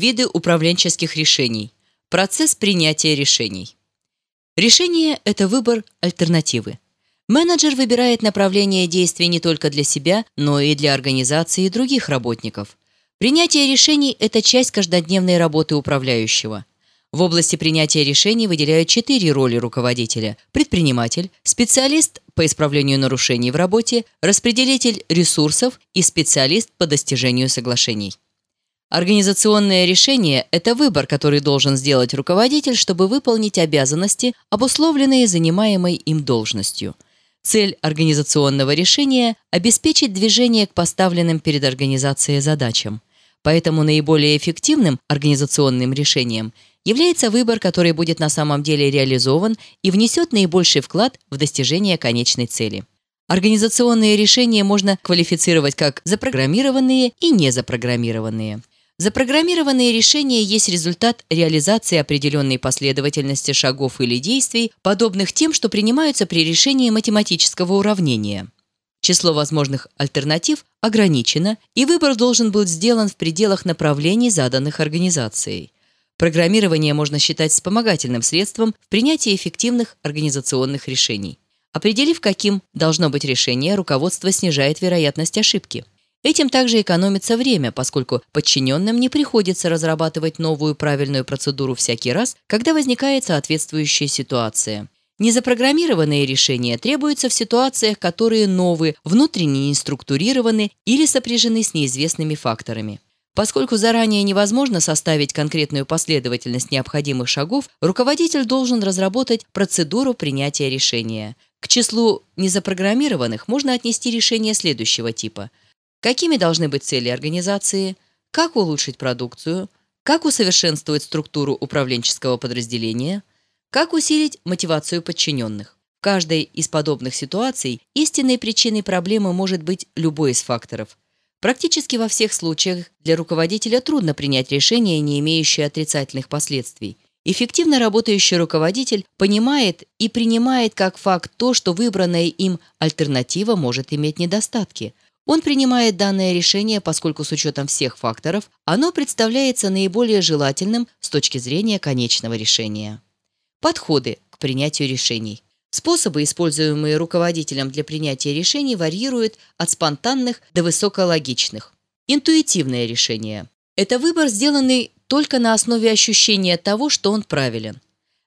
Виды управленческих решений. Процесс принятия решений. Решение – это выбор альтернативы. Менеджер выбирает направление действий не только для себя, но и для организации и других работников. Принятие решений – это часть каждодневной работы управляющего. В области принятия решений выделяют четыре роли руководителя – предприниматель, специалист по исправлению нарушений в работе, распределитель ресурсов и специалист по достижению соглашений. Организационное решение – это выбор, который должен сделать руководитель, чтобы выполнить обязанности, обусловленные занимаемой им должностью – Цель организационного решения – обеспечить движение к поставленным перед организацией задачам. Поэтому наиболее эффективным организационным решением является выбор, который будет на самом деле реализован и внесет наибольший вклад в достижение конечной цели. Организационные решения можно квалифицировать как запрограммированные и незапрограммированные. Запрограммированные решения есть результат реализации определенной последовательности шагов или действий, подобных тем, что принимаются при решении математического уравнения. Число возможных альтернатив ограничено, и выбор должен быть сделан в пределах направлений, заданных организацией. Программирование можно считать вспомогательным средством в принятии эффективных организационных решений. Определив, каким должно быть решение, руководство снижает вероятность ошибки. Этим также экономится время, поскольку подчиненным не приходится разрабатывать новую правильную процедуру всякий раз, когда возникает соответствующая ситуация. Незапрограммированные решения требуются в ситуациях, которые новые, внутренне не структурированы или сопряжены с неизвестными факторами. Поскольку заранее невозможно составить конкретную последовательность необходимых шагов, руководитель должен разработать процедуру принятия решения. К числу незапрограммированных можно отнести решения следующего типа – Какими должны быть цели организации? Как улучшить продукцию? Как усовершенствовать структуру управленческого подразделения? Как усилить мотивацию подчиненных? В каждой из подобных ситуаций истинной причиной проблемы может быть любой из факторов. Практически во всех случаях для руководителя трудно принять решение, не имеющее отрицательных последствий. Эффективно работающий руководитель понимает и принимает как факт то, что выбранная им альтернатива может иметь недостатки – он принимает данное решение, поскольку с учетом всех факторов оно представляется наиболее желательным с точки зрения конечного решения. Подходы к принятию решений. Способы, используемые руководителем для принятия решений, варьируют от спонтанных до высокологичных. Интуитивное решение. Это выбор, сделанный только на основе ощущения того, что он правилен.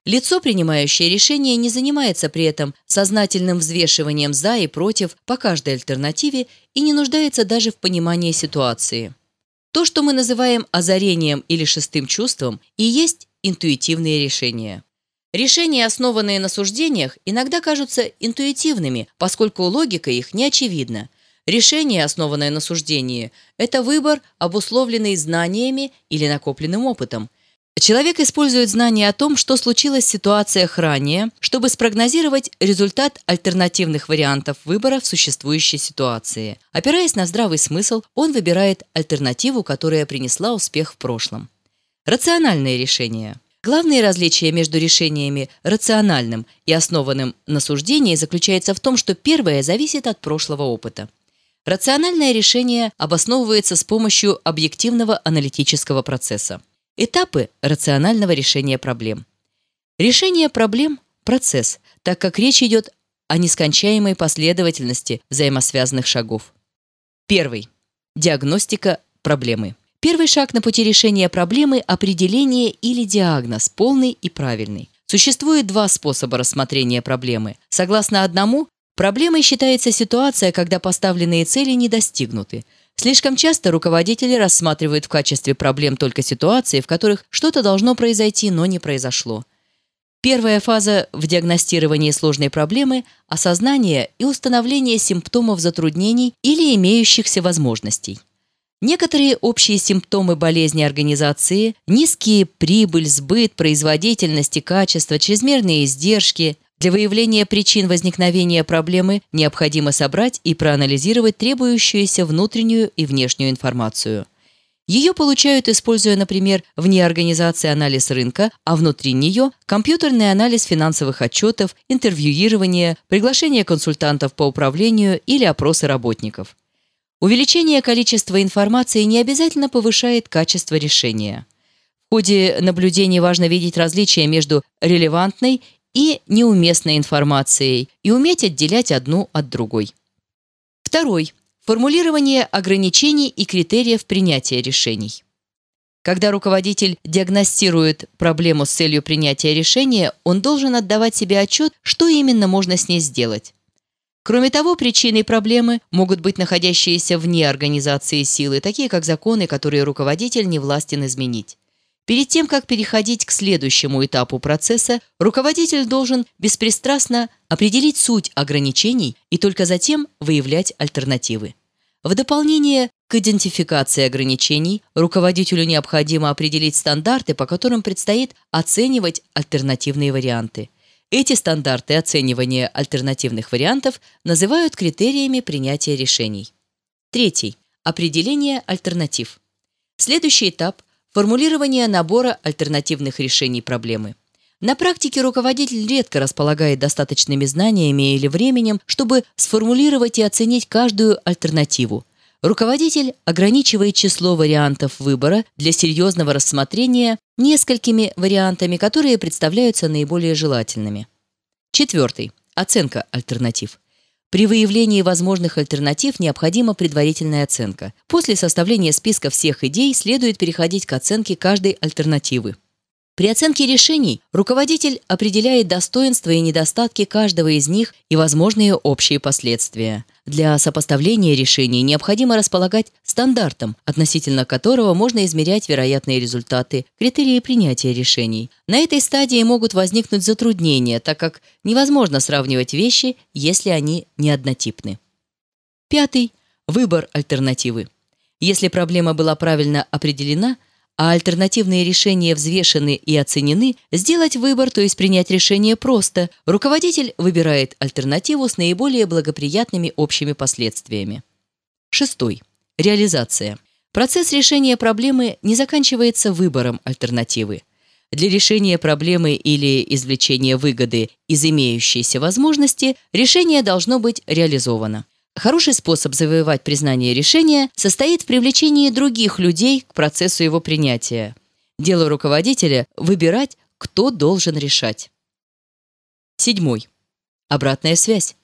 Лицо, принимающее решение, не занимается при этом сознательным взвешиванием «за» и «против» по каждой альтернативе и не нуждается даже в понимании ситуации. То, что мы называем озарением или шестым чувством, и есть интуитивные решения. Решения, основанные на суждениях, иногда кажутся интуитивными, поскольку логика их не очевидна. Решение, основанное на суждении, это выбор, обусловленный знаниями или накопленным опытом – Человек использует знания о том, что случилось в ситуациях ранее, чтобы спрогнозировать результат альтернативных вариантов выбора в существующей ситуации. Опираясь на здравый смысл, он выбирает альтернативу, которая принесла успех в прошлом. Рациональные решения. Главное различие между решениями рациональным и основанным на суждении заключается в том, что первое зависит от прошлого опыта. Рациональное решение обосновывается с помощью объективного аналитического процесса. Этапы рационального решения проблем. Решение проблем – процесс, так как речь идет о нескончаемой последовательности взаимосвязанных шагов. Первый. Диагностика проблемы. Первый шаг на пути решения проблемы – определение или диагноз, полный и правильный. Существует два способа рассмотрения проблемы. Согласно одному, проблемой считается ситуация, когда поставленные цели не достигнуты – Слишком часто руководители рассматривают в качестве проблем только ситуации, в которых что-то должно произойти, но не произошло. Первая фаза в диагностировании сложной проблемы – осознание и установление симптомов затруднений или имеющихся возможностей. Некоторые общие симптомы болезни организации – низкие прибыль, сбыт, производительность и качество, чрезмерные издержки, для выявления причин возникновения проблемы необходимо собрать и проанализировать требующуюся внутреннюю и внешнюю информацию. Ее получают, используя, например, вне организации анализ рынка, а внутри нее – компьютерный анализ финансовых отчетов, интервьюирование, приглашение консультантов по управлению или опросы работников. Увеличение количества информации не обязательно повышает качество решения. В ходе наблюдений важно видеть различия между релевантной и неуместной информацией и уметь отделять одну от другой. Второй. Формулирование ограничений и критериев принятия решений. Когда руководитель диагностирует проблему с целью принятия решения, он должен отдавать себе отчет, что именно можно с ней сделать. Кроме того, причиной проблемы могут быть находящиеся вне организации силы, такие как законы, которые руководитель не властен изменить. Перед тем, как переходить к следующему этапу процесса, руководитель должен беспристрастно определить суть ограничений и только затем выявлять альтернативы. В дополнение к идентификации ограничений руководителю необходимо определить стандарты, по которым предстоит оценивать альтернативные варианты. Эти стандарты оценивания альтернативных вариантов называют критериями принятия решений. Третий. Определение альтернатив. Следующий этап – формулирование набора альтернативных решений проблемы. На практике руководитель редко располагает достаточными знаниями или временем, чтобы сформулировать и оценить каждую альтернативу. Руководитель ограничивает число вариантов выбора для серьезного рассмотрения несколькими вариантами, которые представляются наиболее желательными. Четвертый. Оценка альтернатив. При выявлении возможных альтернатив необходима предварительная оценка. После составления списка всех идей следует переходить к оценке каждой альтернативы. При оценке решений руководитель определяет достоинства и недостатки каждого из них и возможные общие последствия. Для сопоставления решений необходимо располагать стандартом, относительно которого можно измерять вероятные результаты, критерии принятия решений. На этой стадии могут возникнуть затруднения, так как невозможно сравнивать вещи, если они не однотипны. Пятый. Выбор альтернативы. Если проблема была правильно определена – а альтернативные решения взвешены и оценены, сделать выбор, то есть принять решение просто. Руководитель выбирает альтернативу с наиболее благоприятными общими последствиями. Шестой. Реализация. Процесс решения проблемы не заканчивается выбором альтернативы. Для решения проблемы или извлечения выгоды из имеющейся возможности решение должно быть реализовано. Хороший способ завоевать признание решения состоит в привлечении других людей к процессу его принятия. Дело руководителя – выбирать, кто должен решать. Седьмой. Обратная связь.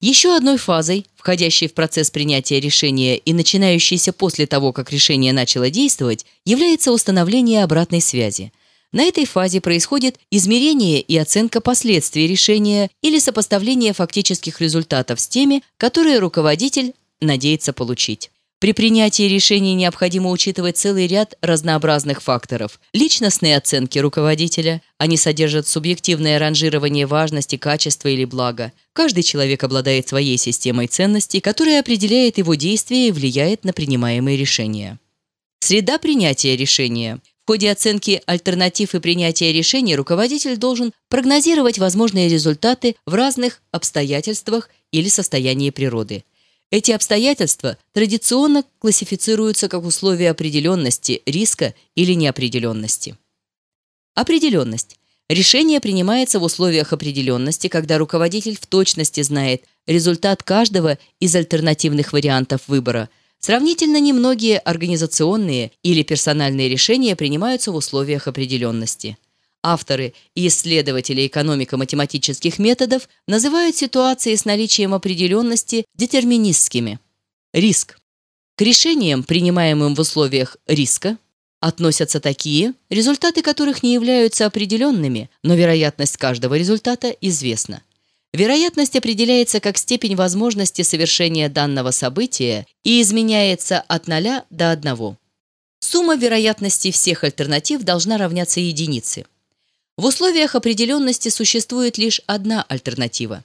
Еще одной фазой, входящей в процесс принятия решения и начинающейся после того, как решение начало действовать, является установление обратной связи – на этой фазе происходит измерение и оценка последствий решения или сопоставление фактических результатов с теми, которые руководитель надеется получить. При принятии решений необходимо учитывать целый ряд разнообразных факторов. Личностные оценки руководителя. Они содержат субъективное ранжирование важности, качества или блага. Каждый человек обладает своей системой ценностей, которая определяет его действия и влияет на принимаемые решения. Среда принятия решения. В ходе оценки альтернатив и принятия решений руководитель должен прогнозировать возможные результаты в разных обстоятельствах или состоянии природы. Эти обстоятельства традиционно классифицируются как условия определенности, риска или неопределенности. Определенность. Решение принимается в условиях определенности, когда руководитель в точности знает результат каждого из альтернативных вариантов выбора – Сравнительно немногие организационные или персональные решения принимаются в условиях определенности. Авторы и исследователи экономико-математических методов называют ситуации с наличием определенности детерминистскими. Риск. К решениям, принимаемым в условиях риска, относятся такие, результаты которых не являются определенными, но вероятность каждого результата известна. Вероятность определяется как степень возможности совершения данного события и изменяется от 0 до 1. Сумма вероятностей всех альтернатив должна равняться единице. В условиях определенности существует лишь одна альтернатива.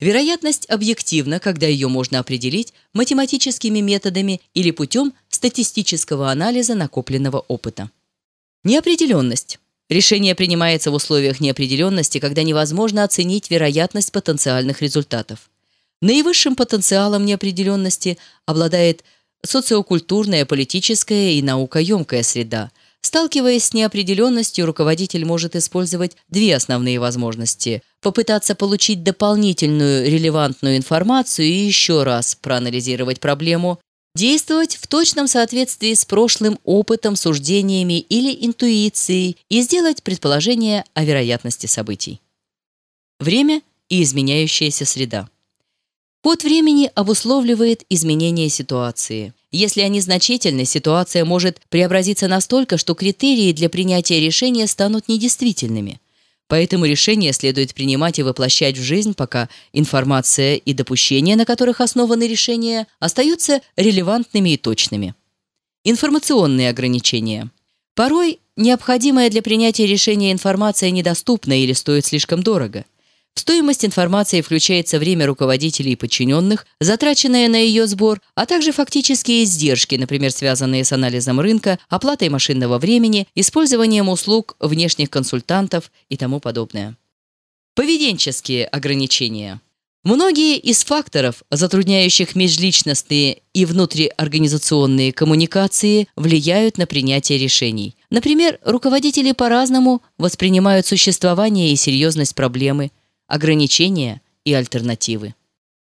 Вероятность объективна, когда ее можно определить математическими методами или путем статистического анализа накопленного опыта. Неопределенность. Решение принимается в условиях неопределенности, когда невозможно оценить вероятность потенциальных результатов. Наивысшим потенциалом неопределенности обладает социокультурная, политическая и наукоемкая среда. Сталкиваясь с неопределенностью, руководитель может использовать две основные возможности – попытаться получить дополнительную релевантную информацию и еще раз проанализировать проблему Действовать в точном соответствии с прошлым опытом, суждениями или интуицией и сделать предположение о вероятности событий. Время и изменяющаяся среда. Ход времени обусловливает изменение ситуации. Если они значительны, ситуация может преобразиться настолько, что критерии для принятия решения станут недействительными – Поэтому решения следует принимать и воплощать в жизнь, пока информация и допущения, на которых основаны решения, остаются релевантными и точными. Информационные ограничения. Порой необходимая для принятия решения информация недоступна или стоит слишком дорого – стоимость информации включается время руководителей и подчиненных, затраченное на ее сбор, а также фактические издержки, например, связанные с анализом рынка, оплатой машинного времени, использованием услуг внешних консультантов и тому подобное. Поведенческие ограничения. Многие из факторов, затрудняющих межличностные и внутриорганизационные коммуникации, влияют на принятие решений. Например, руководители по-разному воспринимают существование и серьезность проблемы, ограничения и альтернативы.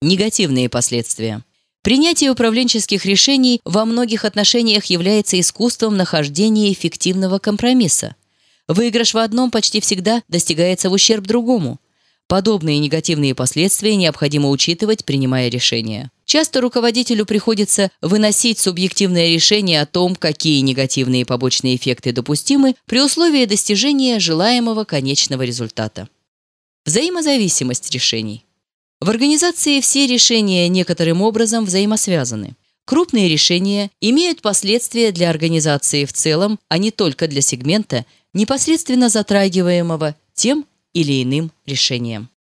Негативные последствия. Принятие управленческих решений во многих отношениях является искусством нахождения эффективного компромисса. Выигрыш в одном почти всегда достигается в ущерб другому. Подобные негативные последствия необходимо учитывать, принимая решения. Часто руководителю приходится выносить субъективное решение о том, какие негативные побочные эффекты допустимы при условии достижения желаемого конечного результата. Взаимозависимость решений. В организации все решения некоторым образом взаимосвязаны. Крупные решения имеют последствия для организации в целом, а не только для сегмента, непосредственно затрагиваемого тем или иным решением.